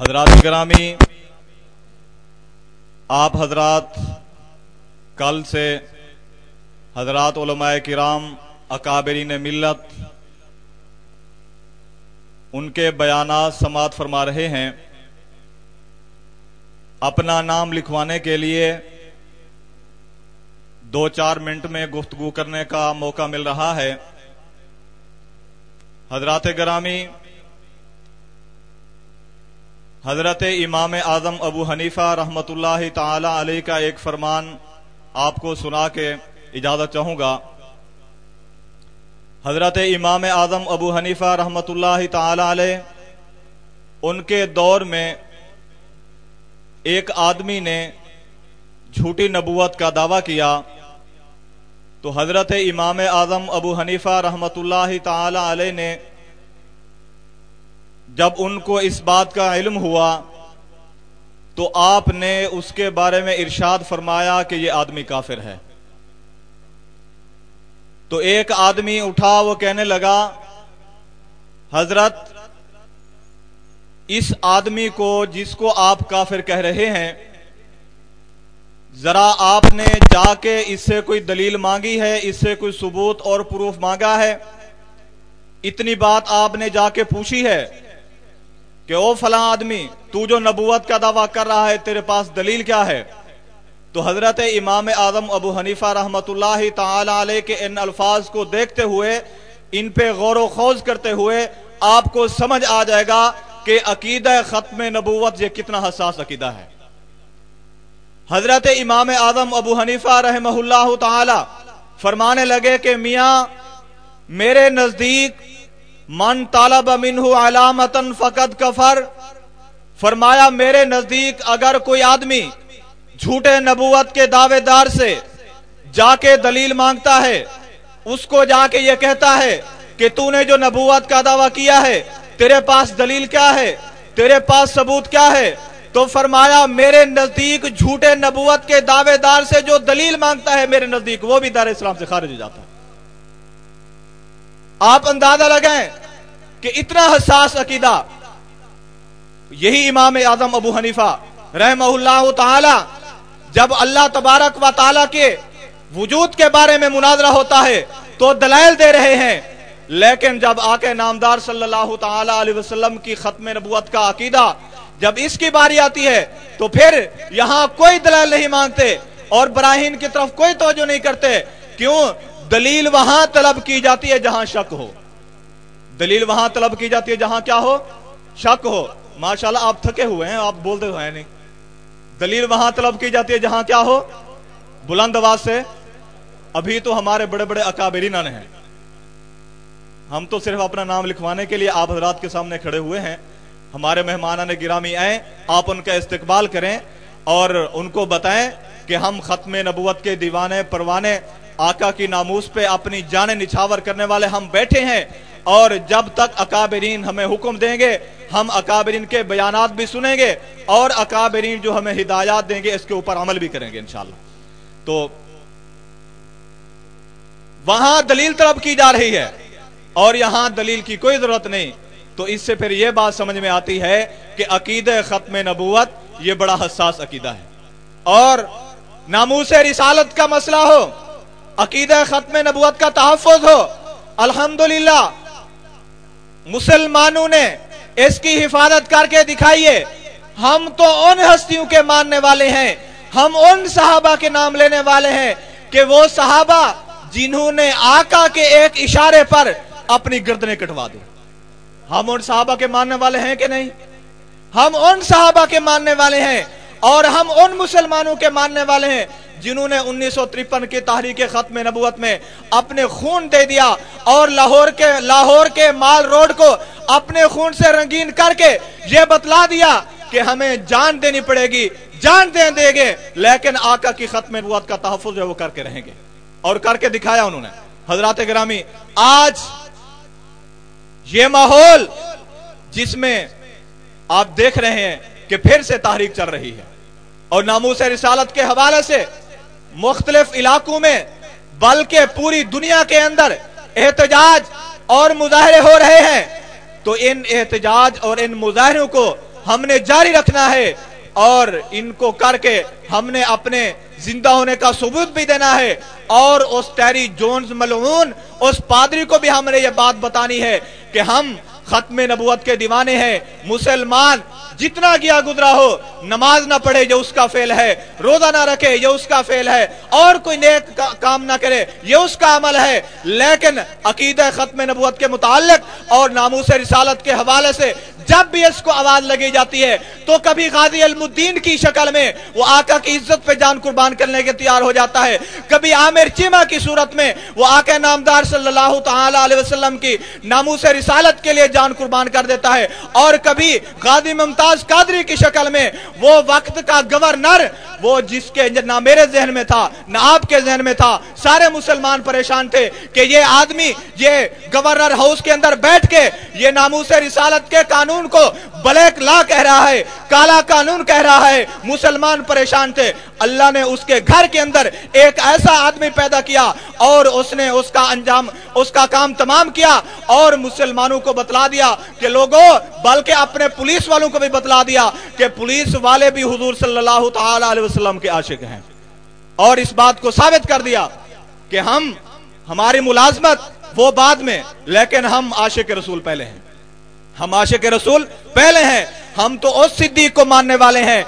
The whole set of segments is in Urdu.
حضرات گرامی، آپ حضرات کل سے حضرات علماء کرام، اکابرین ملت، ان کے بیانات سماعت فرما رہے ہیں۔ اپنا نام لکھوانے کے لیے دو چار منٹ میں گفتگو کرنے کا موقع مل رہا ہے۔ حضرات گرامی حضرت امام اعظم ابو حنیفہ رحمت اللہ تعالی علیہ کا ایک فرمان آپ کو سنا کے اجازت چاہوں گا۔ حضرت امام اعظم ابو حنیفہ رحمت اللہ تعالی علیہ ان کے دور میں ایک آدمی نے جھوٹی نبوت کا دعویٰ کیا۔ تو حضرت امام اعظم ابو حنیفہ رحمت اللہ تعالی علیہ نے جب ان کو اس بات کا علم ہوا تو آپ نے اس کے بارے میں ارشاد فرمایا کہ یہ آدمی کافر ہے۔ تو ایک آدمی اٹھا، وہ کہنے لگا، حضرت، اس آدمی کو جس کو آپ کافر کہہ رہے ہیں، ذرا آپ نے جا کے اس سے کوئی دلیل مانگی ہے، اس سے کوئی ثبوت اور پروف مانگا ہے؟ اتنی بات آپ نے جا کے پوچھی ہے۔ کہ او فلاں آدمی، تو جو نبوت کا دعویٰ کر رہا ہے، تیرے پاس دلیل کیا ہے؟ تو حضرت امام اعظم ابو حنیفہ رحمت اللہ تعالی علیہ کے ان الفاظ کو دیکھتے ہوئے، ان پہ غور و خوض کرتے ہوئے آپ کو سمجھ آ جائے گا کہ عقیدہ ختم نبوت یہ کتنا حساس عقیدہ ہے۔ حضرت امام اعظم ابو حنیفہ رحمہ اللہ تعالی فرمانے لگے کہ میاں، میرے نزدیک من طالب منہ علامتن فقط کفر، فرمایا میرے نزدیک اگر کوئی آدمی جھوٹے نبوت کے دعوے دار سے جا کے دلیل مانگتا ہے، اس کو جا کے یہ کہتا ہے کہ تو نے جو نبوت کا دعویٰ کیا ہے، تیرے پاس دلیل کیا ہے، تیرے پاس ثبوت کیا ہے، تو فرمایا میرے نزدیک جھوٹے نبوت کے دعوے دار سے جو دلیل مانگتا ہے میرے نزدیک، وہ بھی دار اسلام سے خارج ہو جاتا ہے۔ آپ اندازہ لگائیں کہ اتنا حساس عقیدہ یہی امام اعظم ابو حنیفہ رحمہ اللہ تعالی جب اللہ تبارک و تعالی کے وجود کے بارے میں مناظرہ ہوتا ہے تو دلائل دے رہے ہیں، لیکن جب آکے نامدار صلی اللہ تعالی علیہ وسلم کی ختم نبوت کا عقیدہ جب اس کی باری آتی ہے تو پھر یہاں کوئی دلائل نہیں مانگتے اور براہین کی طرف کوئی توجہ نہیں کرتے۔ کیوں؟ دلیل وہاں طلب کی جاتی ہے جہاں شک ہو۔ دلیل وہاں طلب کی جاتی ہے جہاں کیا ہو؟ شک ہو۔ ماشاءاللہ آپ تھکے ہوئے ہیں، آپ بولتے ہوئے نہیں۔ دلیل وہاں طلب کی جاتی ہے جہاں کیا ہو؟ بلند آواز سے۔ ابھی تو ہمارے بڑے بڑے اکابرین ہیں۔ ہم تو صرف اپنا نام لکھوانے کے لیے آپ حضرات کے سامنے کھڑے ہوئے ہیں۔ ہمارے مہمان نے گرامی آئے آپ ان کا استقبال کریں اور ان کو بتائیں کہ ہم ختم نبوت کے دیوانے پروانے آقا کی ناموس پہ اپنی جانیں نچھاور کرنے والے ہم بیٹھے ہیں اور جب تک اکابرین ہمیں حکم دیں گے، ہم اکابرین کے بیانات بھی سنیں گے اور اکابرین جو ہمیں ہدایات دیں گے، اس کے اوپر عمل بھی کریں گے انشاءاللہ۔ تو وہاں دلیل طلب کی جا رہی ہے اور یہاں دلیل کی کوئی ضرورت نہیں۔ تو اس سے پھر یہ بات سمجھ میں آتی ہے کہ عقید ختم نبوت یہ بڑا حساس عقیدہ ہے۔ اور ناموس رسالت کا مسئلہ ہو۔ عقید ختم نبوت کا تحفظ ہو۔ الحمدللہ، مسلمانوں نے اس کی حفاظت کر کے دکھائیے، ہم تو ان ہستیوں کے ماننے والے ہیں، ہم ان صحابہ کے نام لینے والے ہیں کہ وہ صحابہ جنہوں نے آقا کے ایک اشارے پر اپنی گردنیں کٹوا دی ہم ان صحابہ کے ماننے والے ہیں کہ نہیں؟ ہم ان صحابہ کے ماننے والے ہیں اور ہم ان مسلمانوں کے ماننے والے ہیں۔ جنہوں نے انیس سو ترپن کی تحریک ختم نبوت میں اپنے خون دے دیا اور لاہور کے لاہور کے مال روڈ کو اپنے خون سے رنگین کر کے یہ بتلا دیا کہ ہمیں جان دینی پڑے گی، جان دے دے گے، لیکن آقا کی ختم نبوت کا تحفظ وہ کر کے رہیں گے۔ اور کر کے دکھایا انہوں نے۔ حضرات گرامی، آج یہ ماحول جس میں آپ دیکھ رہے ہیں کہ پھر سے تحریک چل رہی ہے اور ناموس رسالت کے حوالے سے مختلف علاقوں میں، بلکہ پوری دنیا کے اندر احتجاج اور مظاہرے ہو رہے ہیں۔ تو ان احتجاج اور ان مظاہروں کو ہم نے جاری رکھنا ہے اور ان کو کر کے ہم نے اپنے زندہ ہونے کا ثبوت بھی دینا ہے۔ اور اس ٹیری جونز ملعون، اس پادری کو بھی ہم نے یہ بات بتانی ہے کہ ہم ختم نبوت کے دیوانے ہیں۔ مسلمان جتنا گیا گزرا ہو، نماز نہ پڑھے یہ اس کا فیل ہے، روزہ نہ رکھے یہ اس کا فیل ہے، اور کوئی نیک کام نہ کرے یہ اس کا عمل ہے۔ لیکن عقیدہ ختم نبوت کے متعلق اور ناموس رسالت کے حوالے سے جب بھی اس کو آواز لگی جاتی ہے تو کبھی غازی علم الدین کی شکل میں وہ آقا کی عزت پہ جان قربان کرنے کے تیار ہو جاتا ہے۔ کبھی عامر چیمہ کی صورت میں وہ آقا نامدار صلی اللہ تعالی علیہ وسلم کی ناموس رسالت کے لیے جان قربان کر دیتا ہے۔ اور کبھی غازی ممتاز قادری کی شکل میں وہ وقت کا گورنر وہ جس کے نہ میرے ذہن میں تھا، نہ آپ کے ذہن میں تھا۔ سارے مسلمان پریشان تھے کہ یہ آدمی، یہ گورنر ہاؤس کے اندر بیٹھ کے یہ ناموس رسالت کے قانون کو بلیک لا کہہ رہا ہے، کالا قانون کہہ رہا ہے۔ مسلمان پریشان تھے۔ اللہ نے اس کے گھر کے اندر ایک ایسا آدمی پیدا کیا اور اس نے اس کا انجام، اس کا کام تمام کیا اور مسلمانوں کو بتلا دیا کہ لوگوں بلکہ اپنے پولیس والوں کو بھی بتلا دیا کہ پولیس والے بھی حضور صلی اللہ تعالی علیہ وسلم کے عاشق ہیں۔ اور اس بات کو ثابت کر دیا کہ ہم، ہماری ملازمت وہ بعد میں، لیکن ہم عاشق رسول پہلے ہیں۔ ہم عاشق رسول پہلے ہیں، ہم تو اس صدیق کو ماننے والے ہیں۔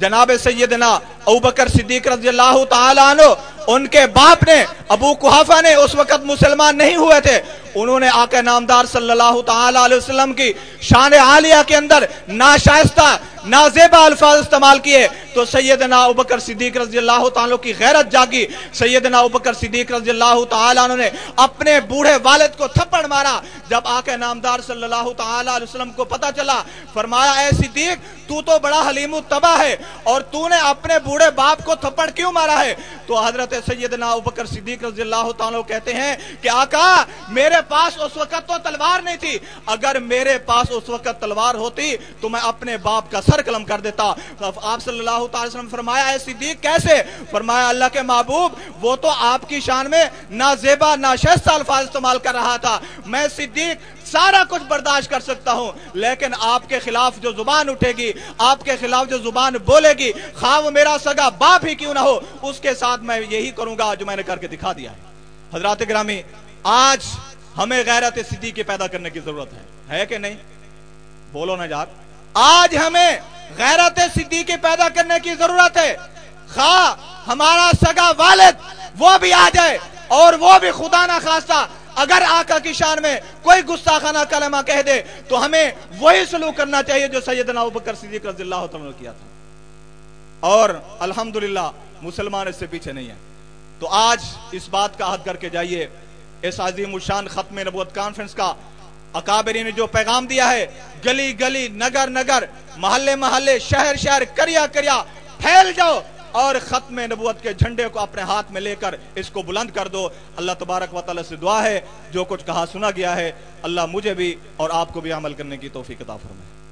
جناب سیدنا ابوبکر صدیق رضی اللہ تعالی عنہ، ان کے باپ نے، ابو کحافہ نے اس وقت مسلمان نہیں ہوئے تھے۔ انہوں نے آقا نامدار صلی اللہ تعالی علیہ وسلم کی شان عالیہ کے اندر ناشائستہ، نازیبہ الفاظ استعمال کیے۔ تو سیدنا ابکر صدیق رضی اللہ تعالیٰ کی غیرت جاگی۔ سیدنا ابکر صدیق رضی اللہ تعالیٰ نے اپنے بوڑھے والد کو تھپڑ مارا۔ جب آقا نامدار صلی اللہ تعالیٰ علیہ وسلم کو پتا چلا، فرمایا، اے صدیق، تو تو بڑا حلیم تباہ ہے اور تو نے اپنے بوڑھے باپ کو تھپڑ کیوں مارا ہے؟ تو حضرت سیدنا ابکر صدیق رضی اللہ تعالیٰ کہتے ہیں کہ، آقا، میرے پاس اس وقت تو تلوار نہیں تھی۔ اگر میرے پاس اس وقت تلوار ہوتی تو میں اپنے باپ کا سر قلم کر دیتا۔ آپ صلی اللہ اللہ تعالی وسلم فرمایا، اے صدیق، کیسے؟ فرمایا، اللہ کے محبوب، وہ تو آپ کی شان میں نہ زیبا نہ شہستہ الفاظ استعمال کر رہا تھا۔ میں صدیق سارا کچھ برداشت کر سکتا ہوں، لیکن آپ کے خلاف جو زبان اٹھے گی، آپ کے خلاف جو زبان بولے گی، خواہ میرا سگا باپ ہی کیوں نہ ہو، اس کے ساتھ میں یہی کروں گا جو میں نے کر کے دکھا دیا ہے۔ حضرات گرامی، آج ہمیں غیرت صدیق پیدا کرنے کی ضرورت ہے۔ ہے کہ نہیں؟ بولو نا یار آج ہمیں غیرت صدیق پیدا کرنے کی ضرورت ہے۔ خواہ ہمارا سگا والد وہ بھی آ جائے اور وہ بھی خدا نہ خواستہ اگر آقا کی شان میں کوئی گستاخانہ کلمہ کہہ دے تو ہمیں وہی سلوک کرنا چاہیے جو سیدنا ابوبکر صدیق رضی اللہ تعالیٰ نے کیا تھا۔ اور الحمدللہ مسلمان اس سے پیچھے نہیں ہے تو آج اس بات کا عہد کر کے جائیے۔ اس عظیم الشان ختم نبوت کانفرنس کا اکابری نے جو پیغام دیا ہے، گلی گلی، نگر نگر، محلے محلے، شہر شہر، کریا کریا، پھیل جاؤ اور ختم نبوت کے جھنڈے کو اپنے ہاتھ میں لے کر اس کو بلند کر دو۔ اللہ تبارک و تعالی سے دعا ہے، جو کچھ کہا سنا گیا ہے، اللہ مجھے بھی اور آپ کو بھی عمل کرنے کی توفیق عطا فرمائے۔